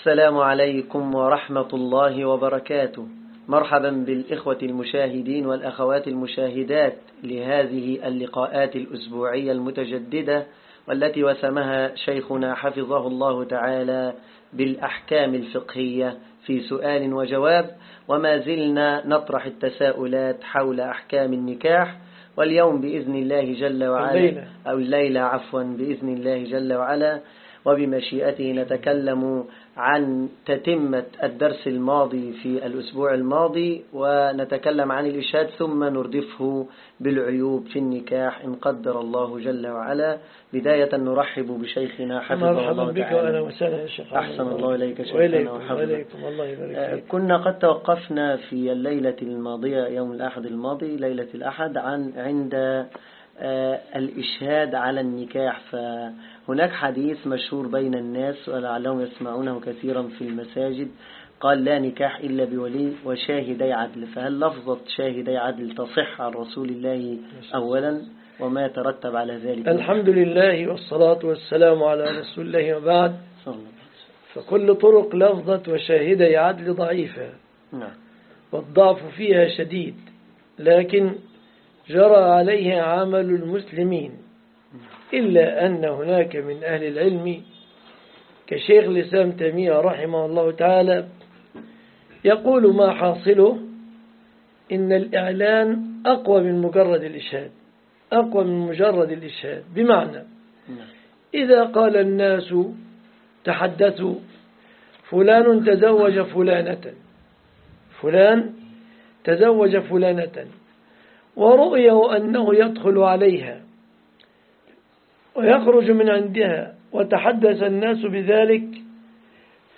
السلام عليكم ورحمة الله وبركاته. مرحبا بالإخوة المشاهدين والأخوات المشاهدات لهذه اللقاءات الأسبوعية المتجددة والتي وسمها شيخنا حفظه الله تعالى بالأحكام الفقهية في سؤال وجواب. وما زلنا نطرح التساؤلات حول أحكام النكاح واليوم بإذن الله جل وعلا. الليلة. أو الليلة عفوا بإذن الله جل وعلا. وبمشيئته نتكلم عن تتمة الدرس الماضي في الأسبوع الماضي ونتكلم عن الإشهاد ثم نردفه بالعيوب في النكاح. إن قدر الله جل وعلا. بداية نرحب بشيخنا حفظه مرحبا الله بك وأنا تعالى وسهلا يا شيخ. أحسن الله إليك شيخنا. وإليكم الله يبارك آه، فيك. كنا قد توقفنا في الليلة الماضية يوم الأحد الماضي ليلة الأحد عن عند الإشهاد على النكاح. فهناك حديث مشهور بين الناس ولعلهم يسمعونه كثيرا في المساجد. قال لا نكاح إلا بولي وشاهدي عدل. فهل لفظة شاهدي عدل تصح عن رسول الله أولا؟ وما يترتب على ذلك؟ الحمد لله والصلاة والسلام على رسول الله وبعد. فكل طرق لفظة وشاهدي عدل ضعيفة. نعم. والضعف فيها شديد. لكن جرى عليها عمل المسلمين إلا أن هناك من أهل العلم كشيخ الإسلام تيمية رحمه الله تعالى يقول ما حاصله؟ إن الإعلان أقوى من مجرد الإشهاد أقوى من مجرد الإشهاد. بمعنى إذا قال الناس تحدثوا فلان تزوج فلانة فلان تزوج فلانة ورؤيه أنه يدخل عليها ويخرج من عندها وتحدث الناس بذلك.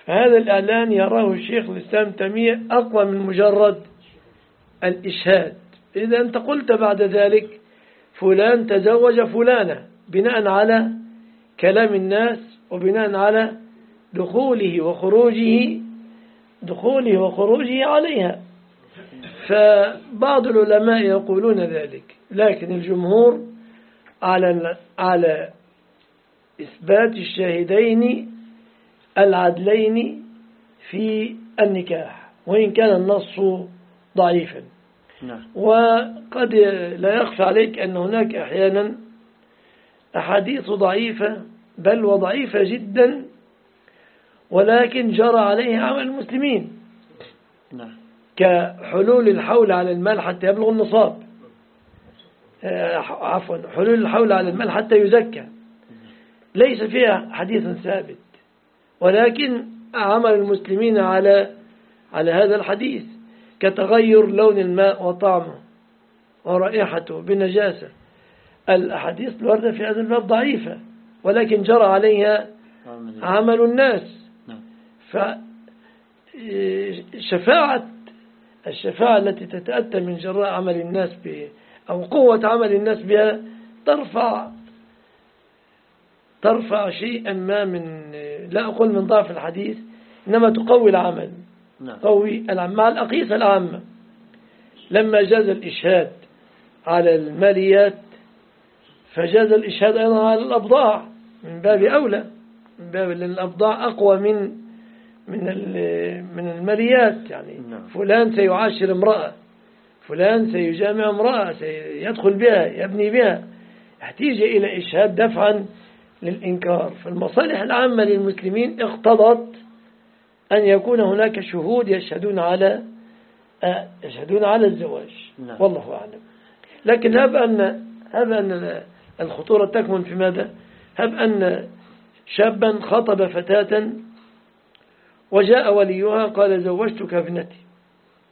فهذا الإعلان يراه الشيخ الإسلام تيمية أقوى من مجرد الإشهاد. إذا أنت قلت بعد ذلك فلان تزوج فلانة بناء على كلام الناس وبناء على دخوله وخروجه دخوله وخروجه عليها. فبعض العلماء يقولون ذلك لكن الجمهور على على إثبات الشاهدين العدلين في النكاح وإن كان النص ضعيفا. نعم. وقد لا يخفى عليك أن هناك أحيانا أحاديث ضعيفة بل وضعيفة جدا ولكن جرى عليها عمل المسلمين. نعم. كحلول الحول على المال حتى يبلغ النصاب. آه، عفوا حلول الحول على المال حتى يزكى. ليس فيها حديث ثابت. ولكن عمل المسلمين على على هذا الحديث. كتغير لون الماء وطعمه ورائحته بنجاسة. الأحاديث الواردة في هذا الباب ضعيفة ولكن جرى عليها عمل الناس. نعم. فشفاعة الشفاعة التي تتأتى من جراء عمل الناس ب أو قوة عمل الناس بها ترفع ترفع شيئا ما من لا أقول من ضعف الحديث إنما تقوي العمل نعم. قوي العمل. مع الأقيسة العامة لما جاز الإشهاد على الماليات فجاز الإشهاد أيضا على الأبضاع. من باب أولى من باب لأن الأبضاع أقوى من من من الماليات يعني نعم. فلان سيعاشر امرأة فلان سيجامع امرأة سيدخل بها يبني بها. احتيج إلى إشهاد دفعا للإنكار. فالمصالح العامة للمسلمين اقتضت أن يكون هناك شهود يشهدون على آه، يشهدون على الزواج. نعم. والله أعلم. لكن هب أن هب أن الخطورة تكمن في ماذا؟ هب أن شابا خطب فتاة وجاء وليها قال زوجتك ابنتي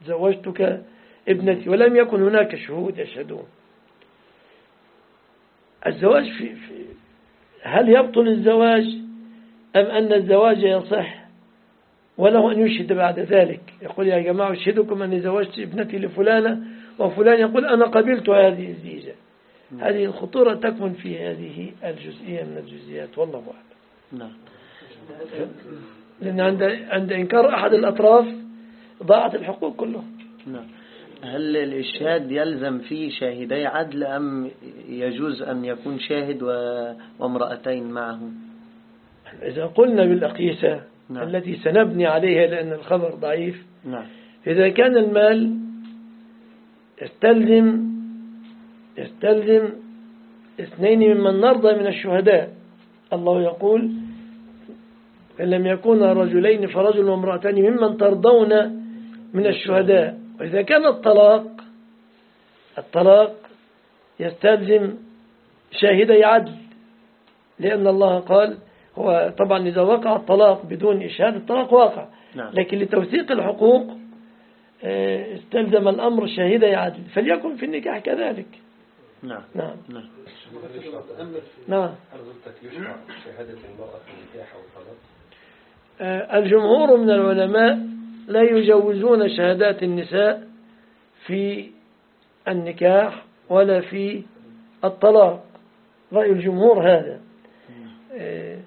زوجتك ابنتي ولم يكن هناك شهود يشهدون. الزواج في, في هل يبطل الزواج أم أن الزواج يصح؟ وله أن يشهد بعد ذلك. يقول يا جماعة أشهدكم أني زوجت ابنتي لفلانة وفلان يقول أنا قبلت هذه الزيجة. هذه الخطورة تكمن في هذه الجزئية من الجزئيات والله أعلم. نعم. لأن عند عند إنكار أحد الأطراف ضاعت الحقوق كلها. نعم. هل الإشهاد يلزم فيه شاهدي عدل أم يجوز أن يكون شاهد وامرأتين معه؟ إذا قلنا بالأقيسة نعم. التي سنبني عليها لأن الخبر ضعيف نعم. إذا كان المال يستلزم يستلزم اثنين ممن نرضى من الشهداء الله يقول إن لم يكونا رجلين فرجل وامرأتان ممن ترضون من الشهداء. وإذا كان الطلاق الطلاق يستلزم شاهدي عدل لأن الله قال هو طبعا إذا وقع الطلاق بدون إشهاد الطلاق واقع. نعم. لكن لتوثيق الحقوق آه، استلزم الأمر شاهدي عدل. فليكن في النكاح كذلك. نعم. نعم. نعم. نعم. حضرتك يشرع شهادة المرأة في النكاح أو الطلاق؟ آه، الجمهور من العلماء لا يجوزون شهادات النساء في النكاح ولا في الطلاق. رأي الجمهور هذا. آه،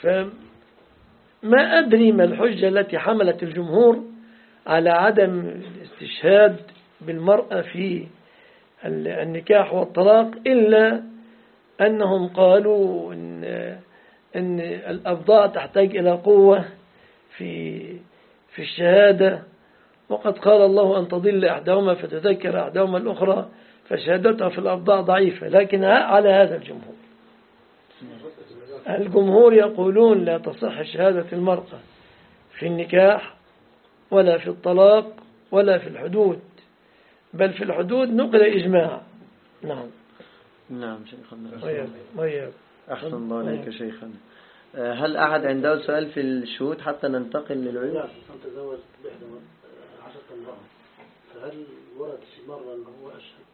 فما أدري ما الحجة التي حملت الجمهور على عدم الاستشهاد بالمرأة في ال- النكاح والطلاق إلا أنهم قالوا إن, إن الأبضاع تحتاج إلى قوة في في الشهادة. وقد قال الله أن تضل إحداهما فتذكر إحداهما الأخرى فشهادتها في الأبضاع ضعيفة. لكن على هذا الجمهور. الجمهور يقولون لا تصح شهادة المرأة في النكاح ولا في الطلاق ولا في الحدود بل في الحدود نقل إجماع. نعم. نعم شيخنا وياك وياك أحسن الله عليك شيخنا. آه، هل أحد عنده سؤال في الشهود حتى ننتقل للعلم؟ لا تزوج بإحدى عشرة امرأة فهل ورد في مرة أنه هو أشهد؟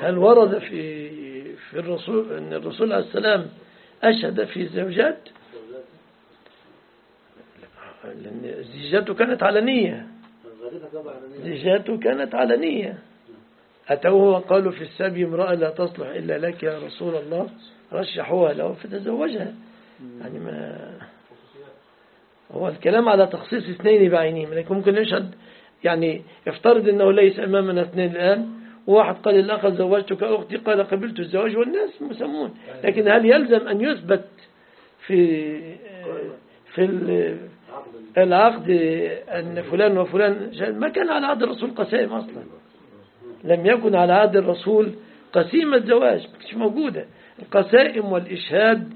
هل ورد في في الرسول أن الرسول عليه السلام أشهد في الزوجات لأن زيجاته كانت علنية زيجاته كانت علنية أتوه وقالوا في السبي امرأة لا تصلح إلا لك يا رسول الله رشحوها له فتزوجها. يعني ما هو الكلام على تخصيص اثنين بعينهم لكن ممكن يشهد يعني يفترض أنه ليس أمامنا اثنين الآن وواحد قال الآخر زوجتك أختي قال قبلت الزواج والناس مسمون. لكن هل يلزم أن يثبت في في ال- العقد. أن فلان وفلان؟ ما كان على عهد الرسول قسائم أصلا. لم يكن على عهد الرسول قسيمة زواج مش موجودة. القسائم والإشهاد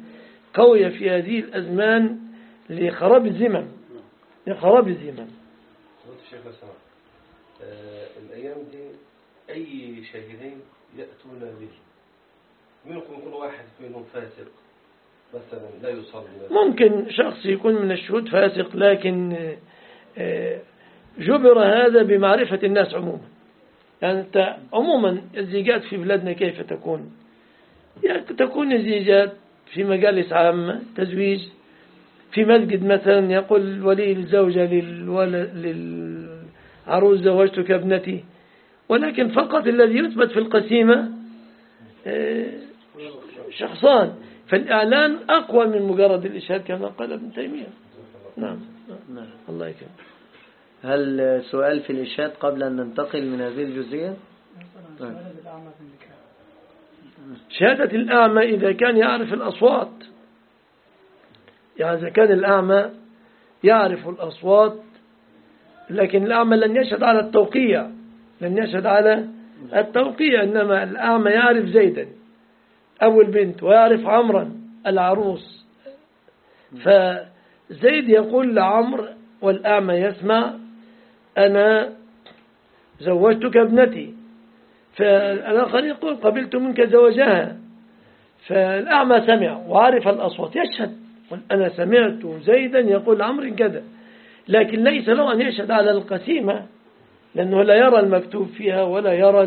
قوية في هذه الأزمان لخراب الزمن لخراب الزمن. الشيخ آه، الأيام دي أي شاهدين يأتون به؟ منكم يكون واحد منهم فاسق مثلا لا يصلي. ممكن شخص يكون من الشهود فاسق لكن آه، جبر هذا بمعرفة الناس عموما. يعني أنت عموما الزيجات في بلادنا كيف تكون؟ يعني تكون الزيجات في مجالس عامة تزويج في مسجد مثلا يقول ولي الزوجة للعروس زوجتك ابنتي ولكن فقط الذي يثبت في القسيمة آه، شخصان. فالإعلان أقوى من مجرد الإشهاد كما قال ابن تيمية. نعم. نعم. الله يكرم هل سؤال في الإشهاد قبل أن ننتقل من هذه الجزئية. شهادة الأعمى إذا كان يعرف الأصوات. يعني إذا كان الأعمى يعرف الأصوات لكن الأعمى لن يشهد على التوقيع لن يشهد على التوقيع إنما الأعمى يعرف زيدا. أبو البنت ويعرف عمرا العروس. فزيد يقول لعمر والأعمى يسمع أنا زوجتك ابنتي فالآخر يقول قبلت منك زوجها فالأعمى سمع وعرف الأصوات يشهد أنا سمعت زيدا يقول عمرو كذا لكن ليس له أن يشهد على القسيمة لأنه لا يرى المكتوب فيها ولا يرى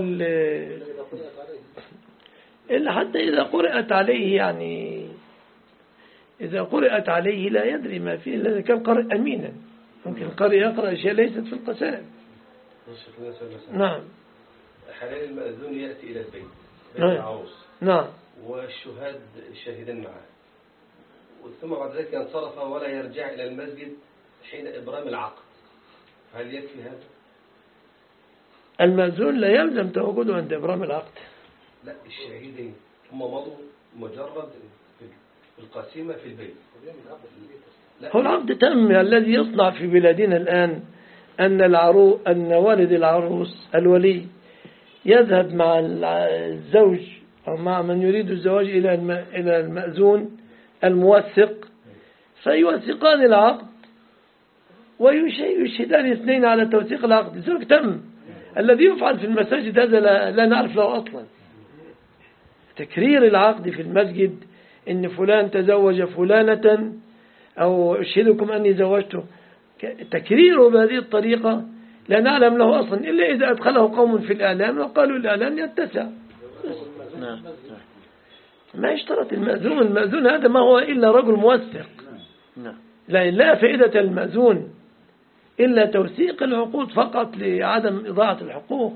إلا حتى إذا قرأت عليه يعني إذا قرأت عليه لا يدري ما فيه إلا كان قارئ أمينا. ممكن القارئ يقرأ أشياء ليست في القسائم. نعم. حاليا المأذون يأتي إلى البيت بيت نعم. العروس. نعم. والشهاد الشاهدين معه. ثم بعد ذلك ينصرف ولا يرجع إلى المسجد حين إبرام العقد. هل يكفي هذا؟ المأذون لا يلزم تواجده عند إبرام العقد. لا الشاهدين هم مضوا مجرد في القسيمة في البيت. هو العقد تم الذي يصنع في بلادنا الآن أن العرو أن والد العروس الولي يذهب مع الزوج أو مع من يريد الزواج إلى إلى المأذون الموثق فيوثقان العقد ويشهدان اثنين على توثيق العقد. الزواج تم الذي يفعل في المساجد هذا لا, لا نعرف له أصلا. تكرير العقد في المسجد إن فلان تزوج فلانة أو أشهدكم أني زوجته. تكريره بهذه الطريقة لا نعلم له أصلا إلا إذا أدخله قوم في الإعلام وقالوا الإعلام يتسع. نعم ما يشترط المأذون المأذون هذا ما هو إلا رجل موثق. نعم. لا لا فائدة المأذون إلا توثيق العقود فقط لعدم إضاعة الحقوق.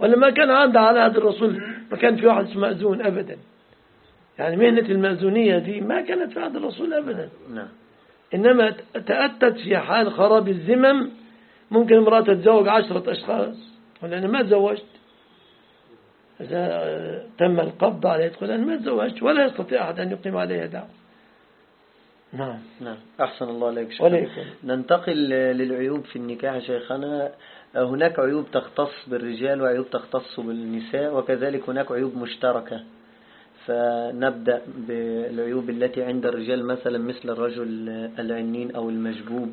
ولا ما كان عند على هذا الرسول ما كان في واحد اسمه مأذون أبدا. يعني مهنة المأذونية دي ما كانت في عهد الرسول أبدا. نعم. إنما تأتت في حال خراب الزمم ممكن امرأة تتزوج عشرة أشخاص ولا أنا ما تزوجت. إذا تم القبض عليه تقول أنا ما تزوجت ولا يستطيع أحد أن يقيم عليها دعوة. نعم. نعم. أحسن الله عليك. وليكم ننتقل للعيوب في النكاح شيخنا. هناك عيوب تختص بالرجال وعيوب تختص بالنساء وكذلك هناك عيوب مشتركة. فنبدأ بالعيوب التي عند الرجال مثلا مثل الرجل العنين أو المجبوب.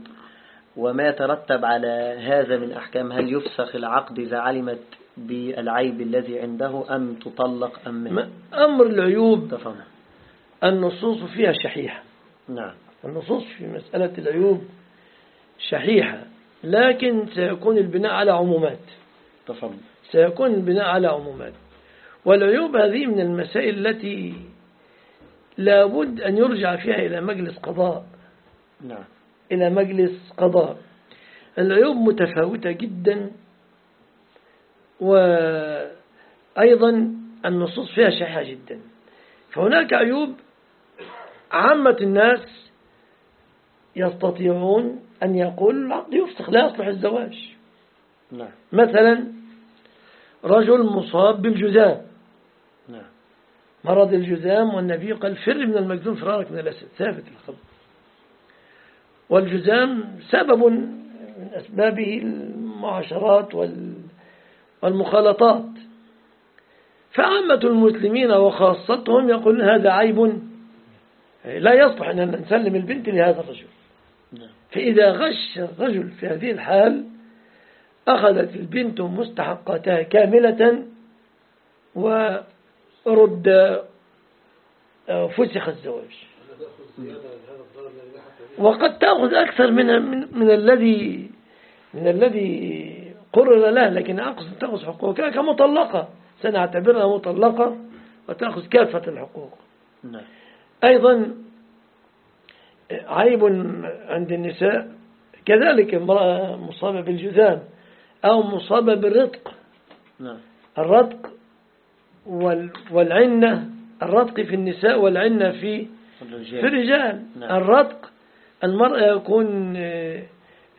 وما يترتب على هذا من أحكام هل يفسخ العقد إذا علمت بالعيب الذي عنده أم تطلق أم ما- أمر العيوب تفهم. النصوص فيها شحيحة. نعم. النصوص في مسألة العيوب شحيحة لكن سيكون البناء على عمومات. تفضل. سيكون البناء على عمومات. والعيوب هذه من المسائل التي لابد أن يرجع فيها إلى مجلس قضاء. نعم. إلى مجلس قضاء. العيوب متفاوتة جدا وأيضا النصوص فيها شحيحة جدا. فهناك عيوب عامة الناس يستطيعون أن يقولوا العقد يفسخ لا يصلح الزواج. نعم. مثلا رجل مصاب بالجذام مرض الجذام والنبي قال فر من المجذوم فرارك من الأسد ثابت الخبر. والجذام سبب من أسبابه المعاشرات وال- والمخالطات. فعامة المسلمين وخاصتهم يقولون هذا عيب. لا يصلح أن نسلم البنت لهذا الرجل. نعم. فإذا غش الرجل في هذه الحال أخذت البنت مستحقاتها كاملة ورد آه، فسخ الزواج. وقد تأخذ أكثر من من, الذي من الذي قرر له لكن أقصد تأخذ حقوقها كمطلقة. سنعتبرها مطلقة وتأخذ كافة الحقوق. نعم. أيضا عيب عند النساء. كذلك امرأة مصابة بالجذام أو مصابة بالرتق. نعم. الرتق والعنة الرتق في النساء والعنة في الرجال. في الرجال. نعم. الرتق المرأة يكون آه،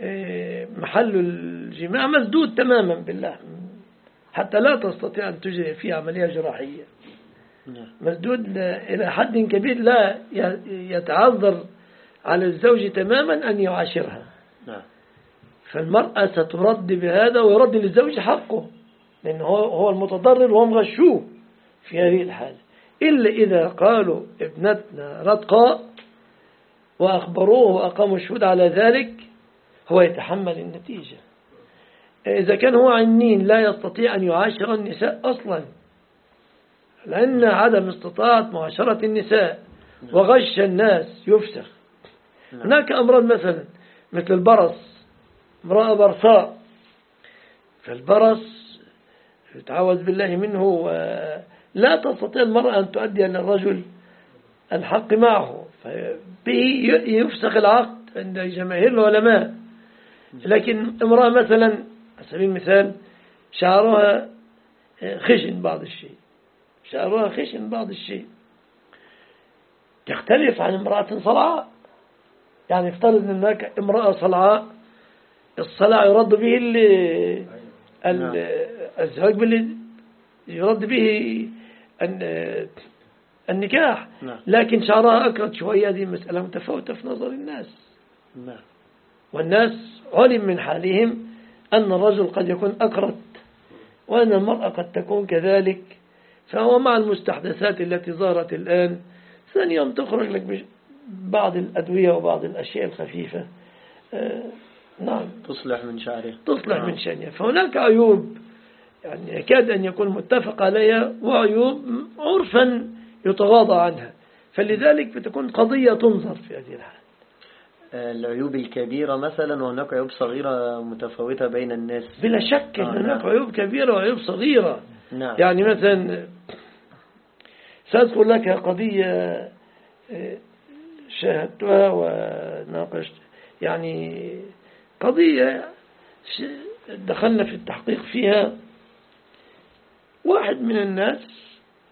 آه، محل الجماع مسدود تماما باللحم حتى لا تستطيع أن تجري فيه عملية جراحية. نعم. مسدود إلى حد كبير لا يتعذر على الزوج تماما أن يعاشرها. نعم. فالمرأة سترد بهذا ويرد للزوج حقه لأنه هو المتضرر وهم غشوه. في هذه الحالة. إلا إذا قالوا ابنتنا رتقاء وأخبروه وأقاموا الشهود على ذلك هو يتحمل النتيجة. إذا كان هو عنين لا يستطيع أن يعاشر النساء أصلا. لأن عدم استطاعة معاشرة النساء وغش الناس يفسخ. نعم. هناك أمراض مثلا مثل البرص امرأة برصاء. فالبرص يتعوذ بالله منه لا تستطيع المرأة أن تؤدي للرجل الحق معه. به يفسخ العقد عند جماهير العلماء. لكن امرأة مثلا على سبيل المثال شعرها خشن بعض الشيء. شعرها خشن بعض الشيء. تختلف عن امرأة صلعاء. يعني افترض ان هناك امرأة صلعاء الصلع يرد به نعم. الزواج باللي يرد به النكاح. نعم. لكن شعرها أكرت شوية هذه مسألة متفاوتة في نظر الناس. نعم. والناس علم من حالهم أن الرجل قد يكون أكرت وأن المرأة قد تكون كذلك. فهو مع المستحدثات التي ظهرت الآن ثانيا تخرج لك بعض الأدوية وبعض الأشياء الخفيفة. آه نعم. تصلح من شعره تصلح نعم. من شأنها فهناك عيوب. يعني يكاد أن يكون متفق عليها وعيوب عرفا يتغاضى عنها. فلذلك بتكون قضية تنظر في هذه الحال العيوب الكبيرة مثلا وهناك عيوب صغيرة متفاوتة بين الناس. بلا شك آه هناك نعم. عيوب كبيرة وعيوب صغيرة. نعم. يعني مثلا سأذكر لك قضية آه، شاهدتها وناقشت. يعني قضية دخلنا في التحقيق فيها واحد من الناس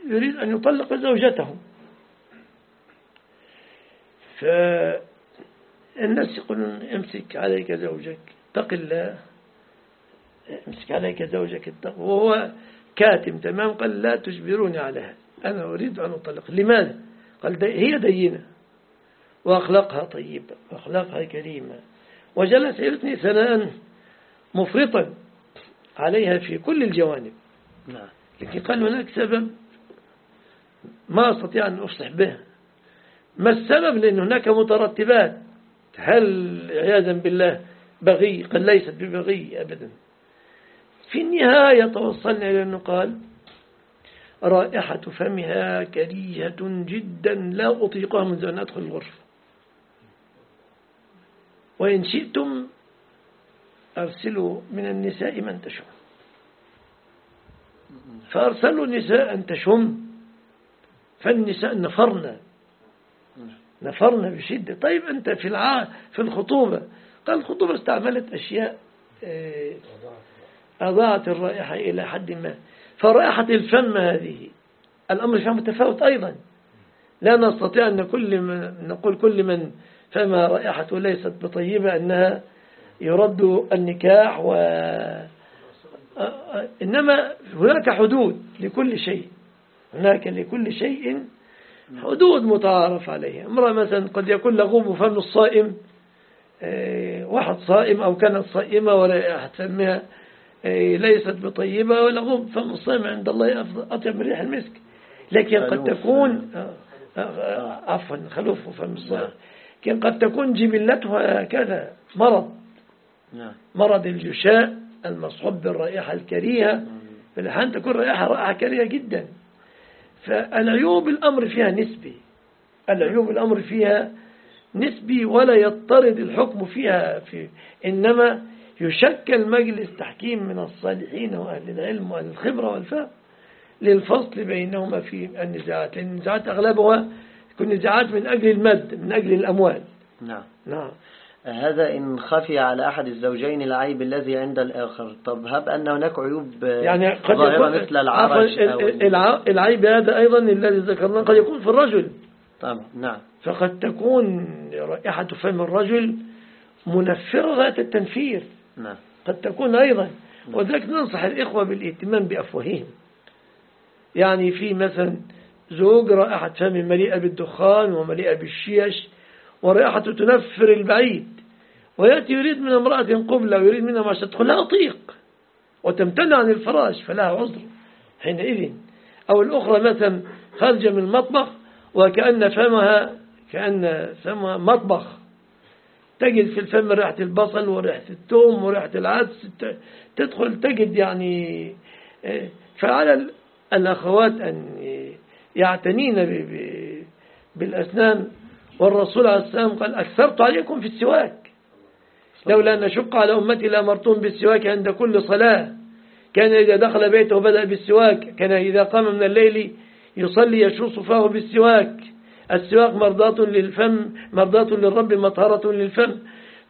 يريد أن يطلق زوجته. فالناس يقولون امسك عليك زوجك اتق الله. امسك عليك زوجك اتق وهو كاتم تمام؟ قال لا تجبروني على هذا. أنا أريد أن أطلق. لماذا؟ قال هي دينة. وأخلاقها طيبة وأخلاقها كريمة. وجلس يثني ثناء مفرطا عليها في كل الجوانب. نعم. لكن قال هناك سبب ما أستطيع أن أفصح به. ما السبب؟ لأن هناك مترتبات. هل عياذا بالله بغي؟ قد ليست ببغي أبدا. في النهاية توصلنا إلى أنه قال رائحة فمها كريهة جدا لا أطيقها منذ أن أدخل الغرفة. وإن شئتم أرسلوا من النساء من تشم فأرسلوا نساء تشم فالنساء نفرنا نفرنا بشدة. طيب أنت في الع... في الخطوبة. قال الخطوبة استعملت أشياء آه، أضاعت الرائحة إلى حد ما. فرائحة الفم هذه. الأمر فيها متفاوت أيضا. لا نستطيع أن كل من نقول كل من فما رائحته ليست بطيبة أنها يرد النكاح و إنما هناك حدود لكل شيء. هناك لكل شيء حدود متعارف عليها. امرأة مثلا قد يكون لغوب فم الصائم آه، واحد صائم أو كانت صائمة ورائحة فمها آه، ليست بطيبة ولغوب فم الصائم عند الله أطيب من ريح المسك. لكن قد تكون آه، عفوا خلوف فم الصائم. لكن قد تكون جبلتها هكذا مرض. نعم. مرض الجشاء المصحوب بالرائحة الكريهة. في الحال تكون رائحة رائحة كريهة جدا. فالعيوب الأمر فيها نسبي. العيوب الأمر فيها نسبي ولا يضطرد الحكم فيها في إنما يشكل مجلس تحكيم من الصالحين وأهل العلم وأهل الخبرة والفهم للفصل بينهما في النزاعات. لأن النزاعات أغلبها تكون نزاعات من أجل المد من أجل الأموال. نعم. نعم. هذا إن خفي على أحد الزوجين العيب الذي عند الآخر. طب هب أن هناك عيوب يعني قد ظاهرة مثل العرج العيب هذا أيضا الذي ذكرناه قد يكون في الرجل. طبعا نعم. فقد تكون رائحة فم الرجل منفرة ذات التنفير. نعم. قد تكون أيضا. نعم. وذلك ننصح الإخوة بالاهتمام بأفواههم. يعني في مثلا زوج رائحة فم مليئة بالدخان ومليئة بالشيش ورائحة تنفر البعيد. ويأتي يريد من امرأة قبلة ويريد منها ما تدخل لا أطيق وتمتنع عن الفراش فلها عذر. حينئذ. أو الأخرى مثلا خارجة من المطبخ وكأن فمها كأن فمها مطبخ. تجد في الفم ريحة البصل وريحة الثوم وريحة العدس تدخل تجد يعني آه، فعلى الأخوات أن يعتنين بالأسنان. والرسول عليه السلام قال أكثرت عليكم في السواك. لولا أن نشق على أمتي لأمرتهم بالسواك عند كل صلاة. كان إذا دخل بيته بدأ بالسواك. كان إذا قام من الليل يصلي يشوص فاه بالسواك. السواك مرضاة للفم مرضاة للرب مطهرة للفم.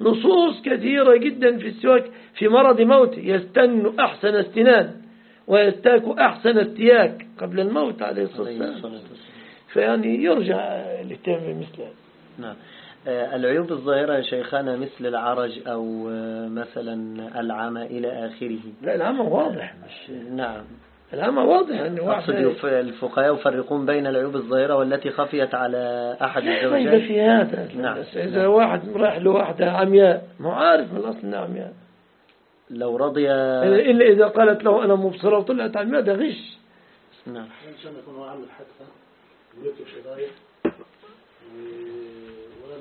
نصوص كثيرة جدا في السواك في مرض موته يستن أحسن استنان ويستاك أحسن استياك قبل الموت عليه الصلاة والسلام. فيعني يرجع الاهتمام بمثل هذا. نعم. العيوب الظاهرة يا شيخنا مثل العرج أو آه، مثلا العمى إلى آخره. لا العمى واضح مش نعم. العمى واضح أن أقصد الفقهاء يفرقون بين العيوب الظاهرة والتي خفيت على أحد لا الزوجين في هذا. نعم. بس إذا واحد راح لواحدة عمياء ما هو عارف من الأصل إنها عمياء لو رضي إلا إذا قالت له أنا مبصرة وطلعت عمياء ده غش. نعم. إن شاء الله يكون عامل حادثة ويكتب شرايط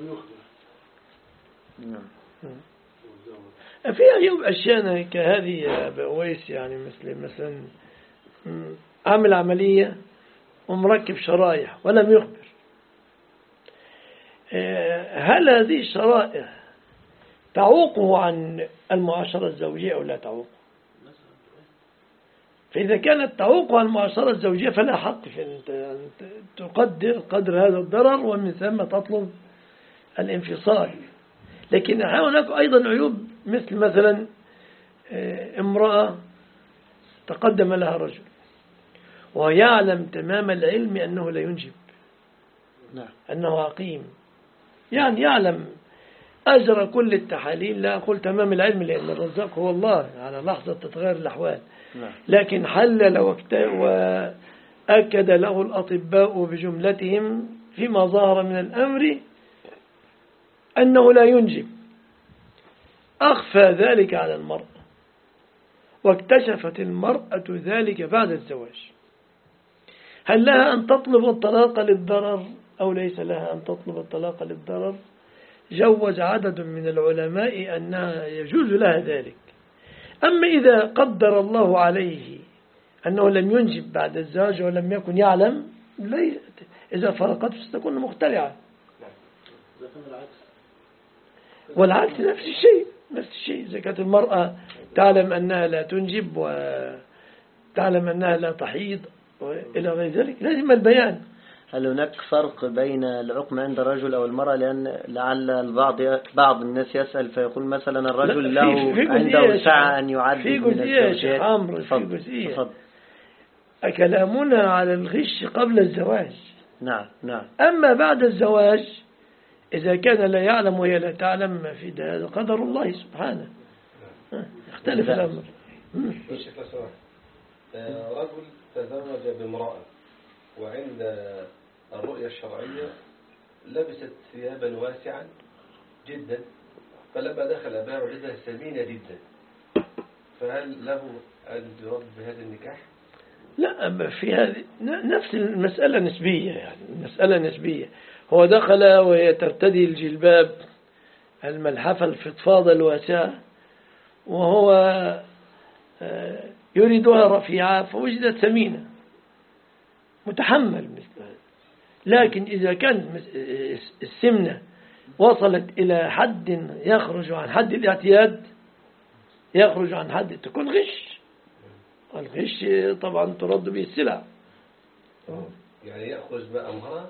يخبر نعم. والزوج في عيوب أشياء كهذه يا أبا أويس يعني مثل مثلا عامل عملية ومركب شرايح ولم يخبر. آه، هل هذه الشرائح تعوقه عن المعاشرة الزوجية أو لا تعوقه؟ فإذا كانت تعوقه عن المعاشرة الزوجية فلا حق في أن تقدر قدر هذا الضرر ومن ثم تطلب الانفصال. لكن هناك أيضا عيوب مثل مثلا آه، امرأة تقدم لها رجل ويعلم تمام العلم أنه لا ينجب نعم. أنه عقيم. يعني يعلم أجرى كل التحاليل لا أقول تمام العلم لأن الرزاق هو الله على لحظة تتغير الأحوال. نعم. لكن حلل وأكد له الأطباء بجملتهم فيما ظهر من الأمر أنه لا ينجب أخفى ذلك على المرأة واكتشفت المرأة ذلك بعد الزواج. هل لها أن تطلب الطلاق للضرر أو ليس لها أن تطلب الطلاق للضرر؟ جوز عدد من العلماء أنها يجوز لها ذلك. أما إذا قدر الله عليه أنه لم ينجب بعد الزواج ولم يكن يعلم إذا فرقته ستكون كان العكس. والعكس نفس الشيء نفس الشيء. إذا كانت المرأة تعلم أنها لا تنجب وتعلم أنها لا تحيض وإلى غير ذلك. لازم البيان. هل هناك فرق بين العقم عند الرجل أو المرأة؟ لأن لعل البعض بعض الناس يسأل فيقول مثلا الرجل له في عنده سعة. أن يعدد في من الزوجات. عمرو، في جزئية. كلامنا على الغش قبل الزواج. نعم نعم. أما بعد الزواج إذا كان لا يعلم وهي لا تعلم ما في ده هذا قدر الله سبحانه. لا. الأمر. آه، رجل تزوج بامرأة وعند الرؤية الشرعية لبست ثيابا واسعا جدا فلما دخل بها وجدها سمينة جدا. فهل له أن يرد بهذا النكاح؟ لا في هذه نفس المسألة نسبية يعني المسألة نسبية. هو دخل وهي ترتدي الجلباب الملحفة الفضفاضة الواسعة وهو آه، يريدها رفيعة فوجدت سمينة متحمل مثل هذا. لكن إذا كان مس- السمنة وصلت إلى حد يخرج عن حد الاعتياد يخرج عن حد تكون غش. الغش طبعا ترد به السلع. يعني يأخذ دخل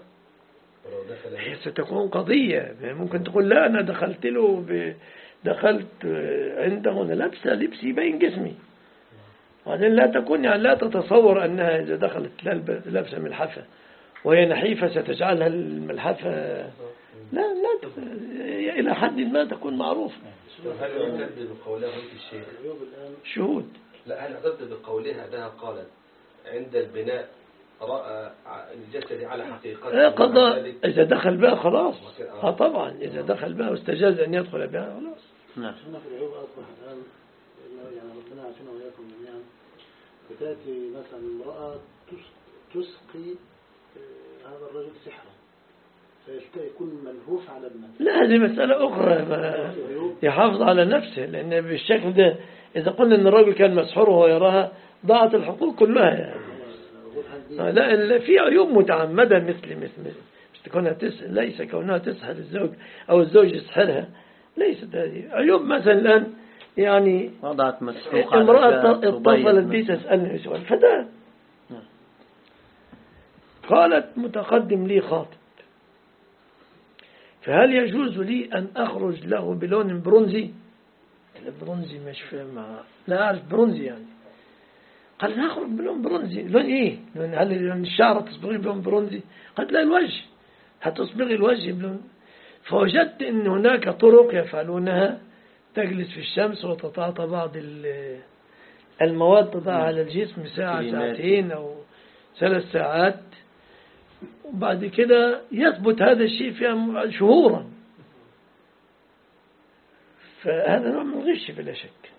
هي ستكون قضية. ممكن تقول لا أنا دخلت له ب... دخلت عنده أنا لابسة لبس يبين جسمي. وبعدين لا تكون يعني لا تتصور أنها إذا دخلت لابسة ملحفة وهي نحيفة ستجعلها الملحفة. لا لا إلى حد ما تكون معروفة. هل يعتد بقولها قلت الشيخ؟ شهود. لا هل يعتد بقولها أنها قالت عند البناء رأى الجسد على حقيقته لا قضاء. إذا دخل بها خلاص. آه. طبعا. إذا دخل بها واستجاز أن يدخل بها خلاص. نعم. هنا في العيوب أصبح الآن يعني ربنا يعافينا وإياكم جميعا. بتأتي مثلا امرأة تس- تسقي آه، هذا الرجل سحرا. فيكون ملهوف على ابنته لا هذه مسألة أخرى. يحافظ على نفسه. لأن بالشكل ده إذا قلنا أن الرجل كان مسحور وهو يراها ضاعت الحقوق كلها يعني. آه، لا ال- في عيوب متعمدة مثل مثل مش كونها تس ليس كونها تسحر الزوج أو الزوج يسحرها ليست هذه. عيوب مثلا الآن يعني وضعت مسحوق على امرأة اتصلت بي تسألني سؤال. فتاة نعم. قالت متقدم لي خاطب. فهل يجوز لي أن أخرج له بلون برونزي؟ البرونزي مش فاهم. لا أعرف برونزي يعني. قال نخرج بلون برونزي. لون إيه؟ لون هل لون الشعر تصبغي بلون برونزي؟ قالت لا الوجه. هتصبغي الوجه بلون؟ فوجدت أن هناك طرق يفعلونها. تجلس في الشمس وتتعاطى بعض ال- المواد تضعها على الجسم ساعة. ساعتين أو ثلاث ساعات. وبعد كده يثبت هذا الشيء فيها شهورا. فهذا نوع من الغش بلا شك.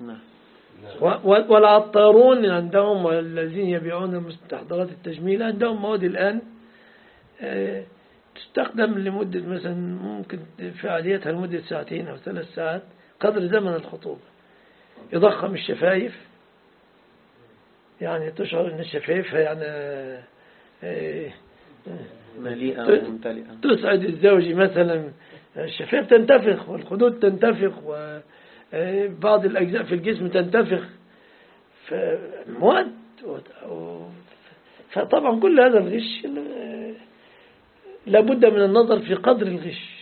نعم. والعطارون عندهم والذين يبيعون مستحضرات التجميل عندهم مواد الآن آه، تستخدم لمدة مثلا ممكن فعاليتها لمدة ساعتين أو ثلاث ساعات قدر زمن الخطوبة. يضخم الشفايف يعني تشعر أن الشفايف يعني آه، آه، مليئة وممتلئة. تسعد الزوج مثلا. الشفايف تنتفخ والخدود تنتفخ وبعض الأجزاء في الجسم تنتفخ و- فطبعا كل هذا الغش لابد من النظر في قدر الغش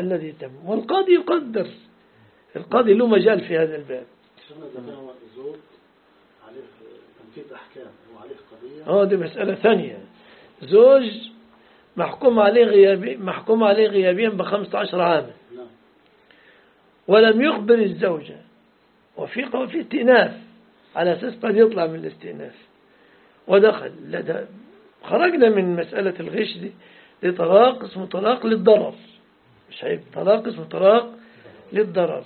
الذي تم والقاضي يقدر. القاضي له مجال في هذا الباب. آه دي مسألة ثانية. زوج محكوم عليه غيابي محكوم عليه غيابيا بخمسة عشر عاما. ولم يخبر الزوجة وفي قول في استئناف على أساس قد يطلع من الاستئناف. ودخل لدى خرجنا من مسألة الغش دي لطلاق اسمه طلاق للضرر. مش عيب طلاق اسمه طلاق للضرر.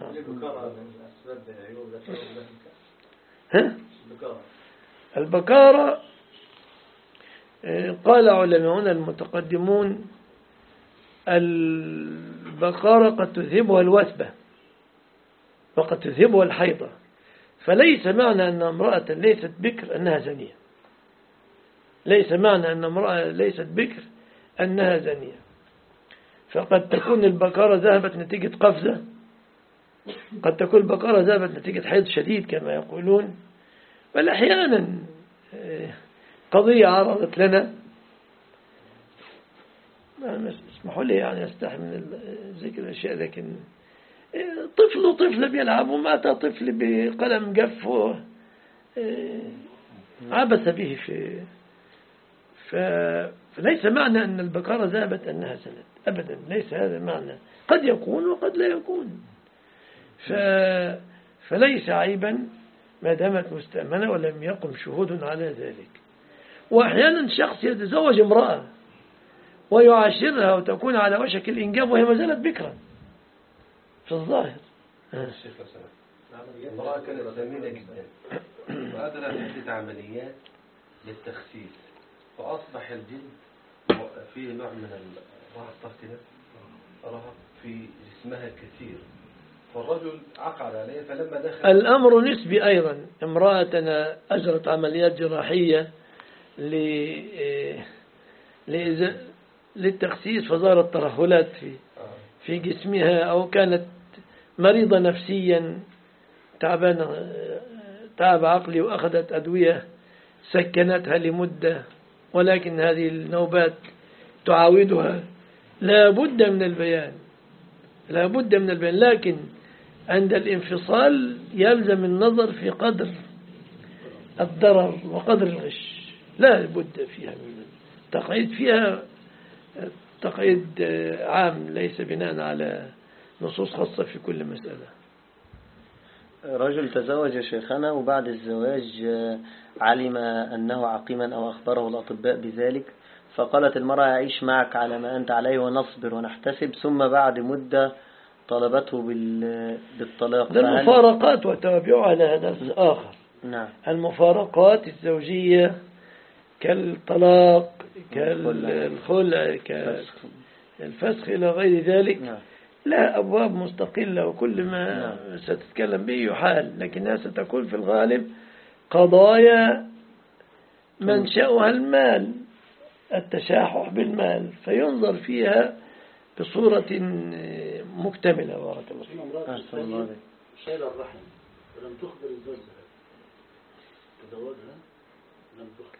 نعم. ها؟ البكارة. آه، قال علماؤنا المتقدمون البكارة قد تذهبها الوثبة وقد تذهبها الحيضة فليس معنى أن امرأة ليست بكر أنها زنية ليس معنى أن امرأة ليست بكر أنها زنية فقد تكون البكارة ذهبت نتيجة قفزة قد تكون البكارة ذهبت نتيجة حيض شديد كما يقولون. بل أحيانا آه، قضية عرضت لنا. اسمحوا لي يعني ال- ذكر الأشياء لكن طفل وطفلة بيلعبوا مات طفل بقلم جف و- آه، عبث به في. فليس معنى أن البكارة ذهبت أنها زنت أبدا ليس هذا معنى قد يكون وقد لا يكون ف... فليس عيبا ما دامت مستأمنة ولم يقم شهود على ذلك وأحيانا شخص يتزوج امرأة ويعاشرها وتكون على وشك الإنجاب وهي ما زالت بكرا. في الظاهر. الشيخ سلام امرأة كانت ثمينة جدا. وقادرة عدة عمليات للتخسيس. فأصبح الجلد فيه نوع من الرهق كده رهق في جسمها كثير. فالرجل عقد عليه فلما دخل الأمر نسبي أيضا. امرأتنا أجرت عمليات جراحية ل- لإز- للتخسيس فظهرت ترهلات في. في جسمها أو كانت مريضة نفسيا تعبانة تعب عقلي وأخذت أدوية سكنتها لمدة ولكن هذه النوبات تعاودها. لا بد من البيان لا بد من البيان. لكن عند الانفصال يلزم النظر في قدر الضرر وقدر الغش. لا بد فيها من تقعيد. فيها تقعيد عام ليس بناء على نصوص خاصة في كل مسألة. رجل تزوج شيخنا وبعد الزواج آه، علم أنه عقيما أو أخبره الأطباء بذلك فقالت المرأة أعيش معك على ما أنت عليه ونصبر ونحتسب ثم بعد مدة طلبته بال- بالطلاق. ده المفارقات وتوابعها لها درس آخر. نعم. المفارقات الزوجية كالطلاق كالخلع فسخ. كالفسخ إلى غير ذلك نعم لا أبواب مستقلة وكل ما نعم. ستتكلم به يحال لكنها ستكون في الغالب قضايا منشأها المال التشاحح بالمال فينظر فيها بصورة مكتملة بارك الله فيك. شايلة الرحم ولم تخبر الزوج تزوجها لم تخبر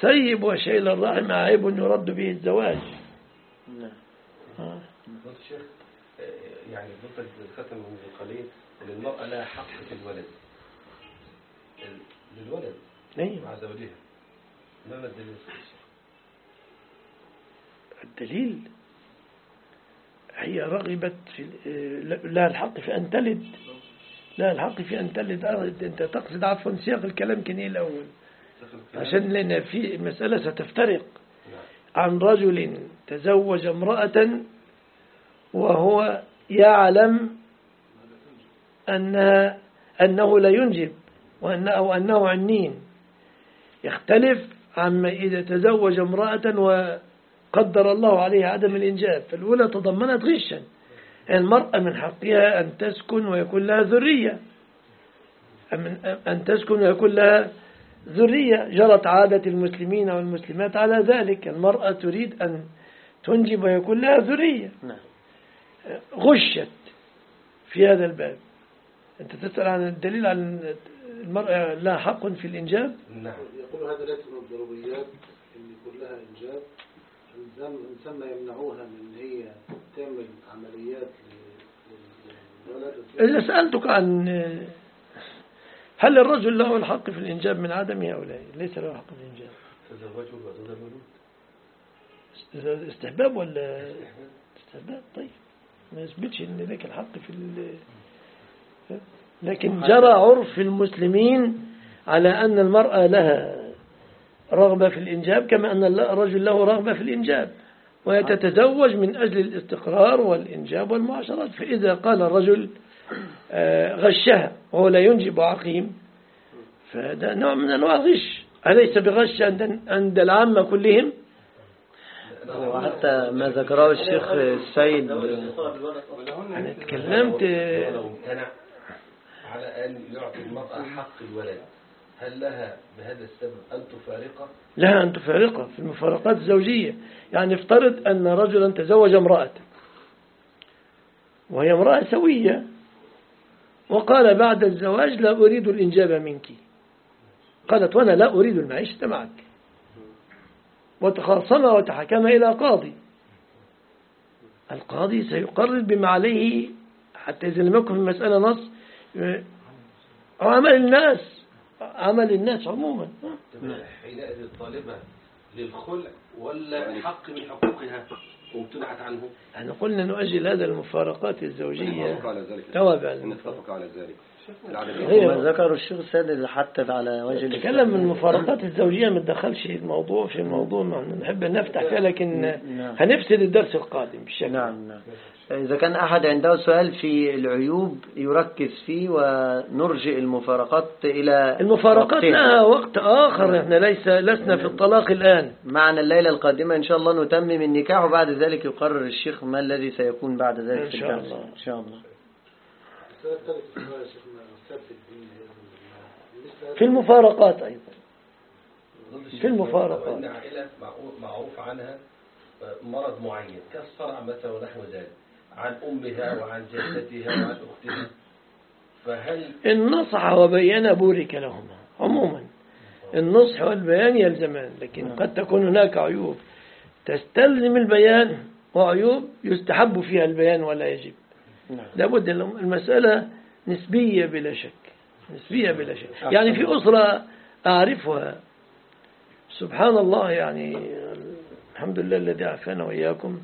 سيب وشيل الرحم عيب يرد به الزواج. نعم. آه. قلت الشيخ آه، يعني حضرتك ختم من قليل ان المرأة لها حق في الولد. ال- للولد؟ أيوة. مع زوجها. ما ما الدليل؟ الدليل هي رغبت في لا الحق في أن تلد. لا الحق في أن تلد. آه، أنت تقصد. عفوا سياق الكلام كان إيه الأول؟ عشان لأن في المسألة ستفترق. عن رجل تزوج امرأة وهو يعلم أنها أنه لا ينجب وأنه, أو أنه عنين. يختلف عما إذا تزوج امرأة وقدر الله عليها عدم الإنجاب. فالأولى تضمنت غشا. المرأة من حقها أن تسكن ويكون لها ذرية. أن تسكن ويكون لها ذرية جرت عادة المسلمين والمسلمات على ذلك. المرأة تريد أن تنجب ويكون لها ذرية. نعم. غشت في هذا الباب. أنت تسأل عن الدليل عن المرأة لها حق في الإنجاب؟ نعم. يقول هذا ليس من الضروريات إن يكون لها إنجاب. الإنسان ثم يمنعوها من إن هي تعمل عمليات للولد إذا سألتك عن هل الرجل له الحق في الإنجاب من عدمه أو لا ليس له حق في الإنجاب. تزوجوا وزوج الولود استحباب ولا استحباب. طيب. ما يثبتش إن لك الحق في ال... لكن جرى عرف المسلمين على أن المرأة لها رغبة في الإنجاب كما أن الرجل له رغبة في الإنجاب. ويتتزوج من أجل الاستقرار والإنجاب والمعاشرات. فإذا قال الرجل غشها وهو لا ينجب عقيم. فهذا نوع من أنواع الغش. أليس بغش عند عند العامة كلهم؟ وحتى ما ذكره الشيخ السيد أنا تكلمت ولو امتنع على أن يعطي المرأة حق الولد. هل لها بهذا السبب أن تفارقه؟ لها أن تفارقه في المفارقات الزوجية. يعني افترض أن رجلا تزوج امرأة وهي امرأة سوية. وقال بعد الزواج لا أريد الإنجاب منك. قالت وأنا لا أريد المعيشة معك. وتخاصم وتحكم إلى قاضي. القاضي سيقرر بما عليه حتى إذا لم يكن في المسألة نص. عمل الناس. عمل الناس عموما. حينئذ الطالبة للخلع ولا حق من حقوقها؟ وامتنعت عنه. إحنا قلنا نؤجل هذا المفارقات الزوجية. توابع نتفق على ذلك. وما ذكره الشيخ السيد حتى على وجه نتكلم من المفارقات الزوجية ما تدخلش الموضوع في الموضوع ما نحب نفتح فيها لكن نعم. هنفسد الدرس القادم بالشكل نعم نعم. إذا كان أحد عنده سؤال في العيوب يركز فيه ونرجئ المفارقات إلى المفارقات وقتها. لها وقت آخر إحنا ليس لسنا في الطلاق الآن. معنا الليلة القادمة إن شاء الله نتمم النكاح وبعد ذلك يقرر الشيخ ما الذي سيكون بعد ذلك إن شاء الله. إن شاء الله. في المفارقات أيضا. في المفارقات. عائلة معروف- عنها مرض معين. كالصرع مثلا ونحو ذلك عن أمها وعن جدتها وعن أختها. فهل إن نصح وبين بورك لهما عموما. النصح والبيان يلزمان لكن قد تكون هناك عيوب. تستلزم البيان وعيوب يستحب فيها البيان ولا يجب. نعم. لابد المسألة نسبية بلا شك. نسبية بلا شك. يعني في أسرة أعرفها. سبحان الله يعني الحمد لله الذي عافانا وإياكم.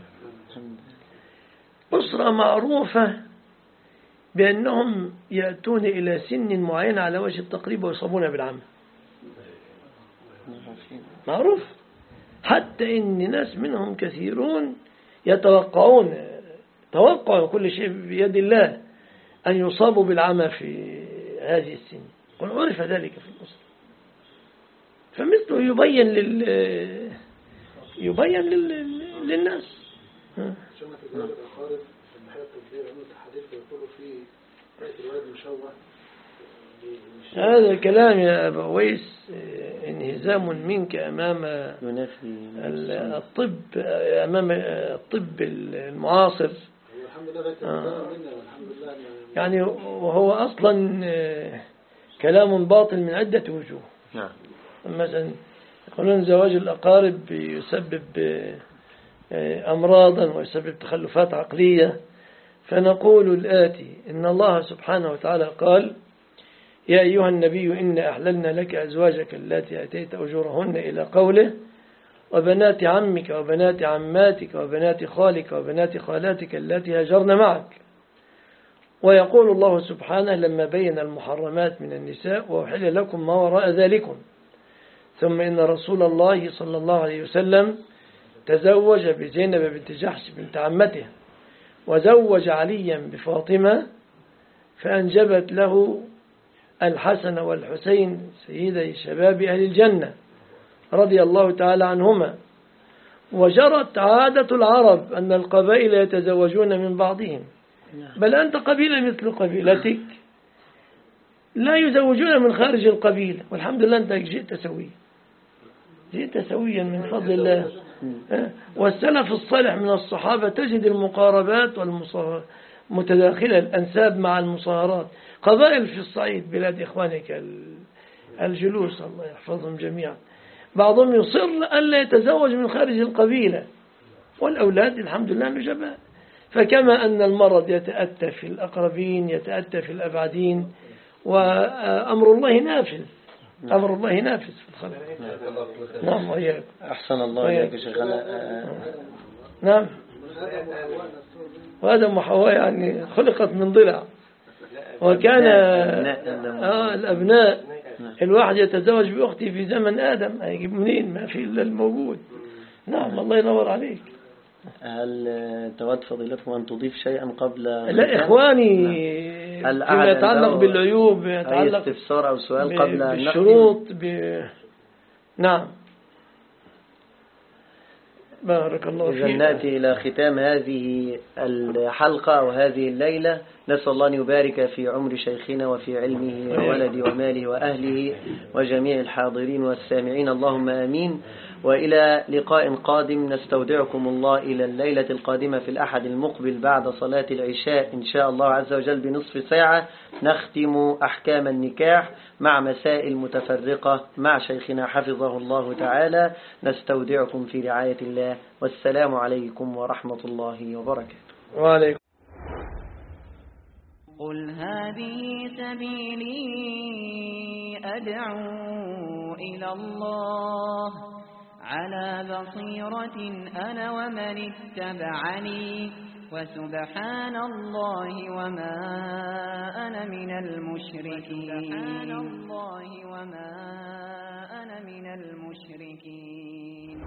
أسرة معروفة بأنهم يأتون إلى سن معين على وجه التقريب ويصابون بالعمى. معروف. حتى إن ناس منهم كثيرون يتوقعون توقع كل شيء بيد الله. أن يصابوا بالعمى في هذه السن. قل عرف ذلك في الأسرة فمثله يبين لل يبين لل... للناس. ها. عشان ما تزوج الأقارب في الناحية الطبية لأنه الحديث فيه رأيت الولد مشوه مش- هذا الكلام يا أبا ويس انهزام منك أمام الطب أمام الطب المعاصر. الحمد لله آه. منا والحمد لله يعني وهو أصلا آه، كلام باطل من عدة وجوه. نعم. مثلا يقولون زواج الأقارب يسبب آه، أمراضا ويسبب تخلفات عقلية. فنقول الآتي إن الله سبحانه وتعالى قال يا أيها النبي إنا أحللنا لك أزواجك التي أتيت أجورهن إلى قوله وبنات عمك وبنات عماتك وبنات خالك وبنات خالاتك التي هاجرن معك. ويقول الله سبحانه لما بين المحرمات من النساء وأحل لكم ما وراء ذلكم. ثم إن رسول الله صلى الله عليه وسلم تزوج بزينب بنت جحش بنت عمته وزوج عليا بفاطمة فأنجبت له الحسن والحسين سيدي شباب أهل الجنة رضي الله تعالى عنهما. وجرت عادة العرب أن القبائل يتزوجون من بعضهم. بل أنت قبيلة مثل قبيلتك. لا يزوجون من خارج القبيلة. والحمد لله أنت جئت سويا. جئت سويا من فضل الله. ها؟ والسلف الصالح من الصحابة تجد المقاربات والمتداخلة الأنساب مع المصاهرات. قبائل في الصعيد بلاد إخوانك ال- الجلوس. الله يحفظهم جميعا. بعضهم يصر ألا يتزوج من خارج القبيلة. والأولاد الحمد لله نجباء فكما أن المرض يتأتى في الأقربين يتأتى في الأبعدين وأمر الله نافذ أمر الله نافذ في الخلق. نعم وإياك أحسن الله إليك شيخنا. نعم. وآدم وحواء يعني خلقت من ضلع. وكان. آه الأبناء الواحد يتزوج بأختي في زمن آدم. هيجيب منين؟ ما في إلا الموجود. نعم الله ينور عليك. هل تود فضيلتكم أن تضيف شيئا قبل لا إخواني هل فيما يتعلق بالعيوب أي يتعلق استفسار أو سؤال قبل؟ بالشروط ب... نعم. بارك الله فيك. نأتي إلى ختام هذه الحلقة أو هذه الليلة. نسأل الله أن يبارك في عمر شيخنا وفي علمه وولده وماله وأهله وجميع الحاضرين والسامعين. اللهم آمين. وإلى لقاء قادم. نستودعكم الله إلى الليلة القادمة في الأحد المقبل بعد صلاة العشاء إن شاء الله عز وجل بنصف ساعة. نختم أحكام النكاح مع مسائل متفرقة مع شيخنا حفظه الله تعالى. نستودعكم في رعاية الله. والسلام عليكم ورحمة الله وبركاته. وعليكم. قل هذه سبيلي أدعو إلى الله. على بصيرة أنا ومن اتبعني وسبحان الله وما أنا من المشركين. الله وما أنا من المشركين.